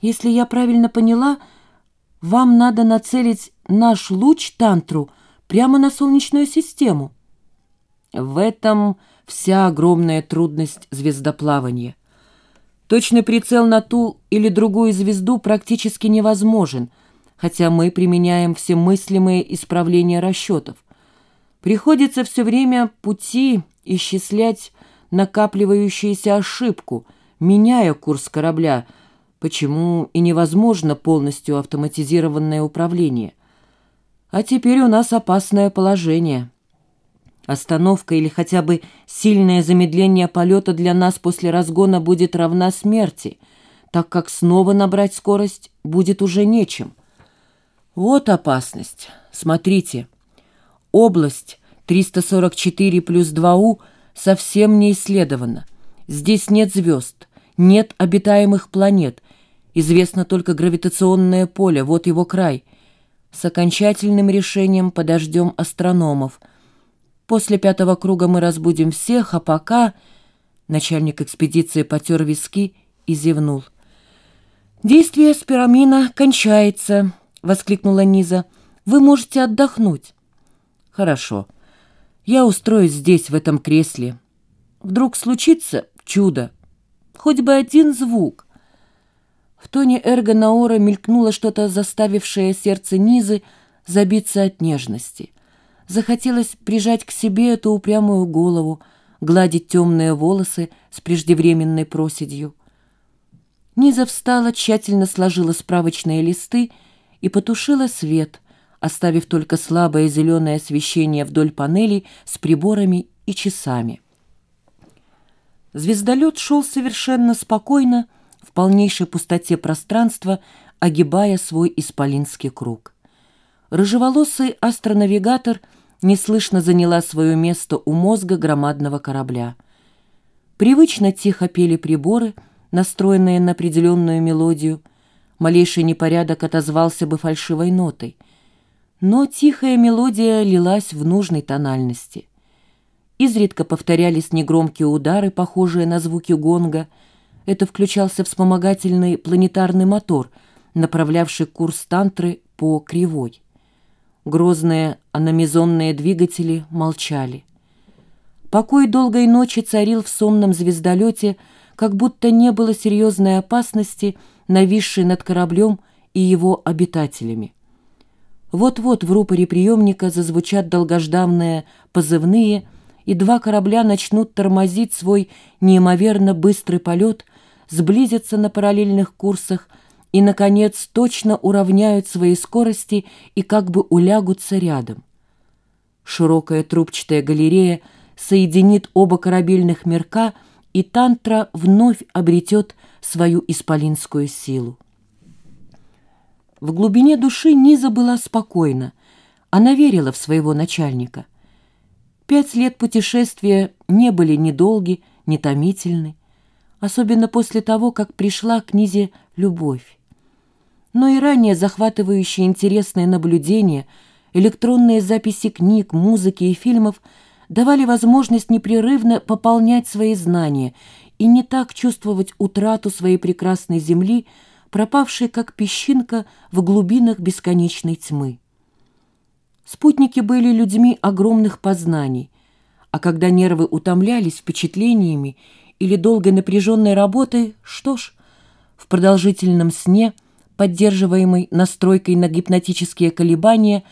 Если я правильно поняла, вам надо нацелить наш луч тантру прямо на Солнечную систему. В этом вся огромная трудность звездоплавания. Точный прицел на ту или другую звезду практически невозможен, хотя мы применяем все мыслимые исправления расчетов. Приходится все время пути исчислять накапливающуюся ошибку, меняя курс корабля, почему и невозможно полностью автоматизированное управление. А теперь у нас опасное положение. Остановка или хотя бы сильное замедление полета для нас после разгона будет равна смерти, так как снова набрать скорость будет уже нечем. Вот опасность. Смотрите. Область 344 плюс 2У совсем не исследована. Здесь нет звезд, нет обитаемых планет. Известно только гравитационное поле, вот его край. С окончательным решением подождем астрономов. После пятого круга мы разбудим всех, а пока... Начальник экспедиции потер виски и зевнул. «Действие спирамина кончается», — воскликнула Низа. «Вы можете отдохнуть». «Хорошо. Я устроюсь здесь, в этом кресле. Вдруг случится чудо. Хоть бы один звук». В тоне Эрго Наора мелькнуло что-то, заставившее сердце Низы забиться от нежности. Захотелось прижать к себе эту упрямую голову, гладить темные волосы с преждевременной проседью. Низа встала, тщательно сложила справочные листы и потушила свет, оставив только слабое зеленое освещение вдоль панелей с приборами и часами. Звездолет шел совершенно спокойно, в полнейшей пустоте пространства, огибая свой исполинский круг. Рыжеволосый астронавигатор неслышно заняла свое место у мозга громадного корабля. Привычно тихо пели приборы, настроенные на определенную мелодию. Малейший непорядок отозвался бы фальшивой нотой — но тихая мелодия лилась в нужной тональности. Изредка повторялись негромкие удары, похожие на звуки гонга. Это включался вспомогательный планетарный мотор, направлявший курс тантры по кривой. Грозные аномизонные двигатели молчали. Покой долгой ночи царил в сонном звездолете, как будто не было серьезной опасности, нависшей над кораблем и его обитателями. Вот-вот в рупоре приемника зазвучат долгожданные позывные, и два корабля начнут тормозить свой неимоверно быстрый полет, сблизятся на параллельных курсах и, наконец, точно уравняют свои скорости и как бы улягутся рядом. Широкая трубчатая галерея соединит оба корабельных мерка, и тантра вновь обретет свою исполинскую силу. В глубине души Низа была спокойна. Она верила в своего начальника. Пять лет путешествия не были ни долги, ни томительны, особенно после того, как пришла к Низе любовь. Но и ранее захватывающие интересные наблюдения, электронные записи книг, музыки и фильмов давали возможность непрерывно пополнять свои знания и не так чувствовать утрату своей прекрасной земли, пропавшей как песчинка в глубинах бесконечной тьмы. Спутники были людьми огромных познаний, а когда нервы утомлялись впечатлениями или долгой напряженной работой, что ж, в продолжительном сне, поддерживаемой настройкой на гипнотические колебания,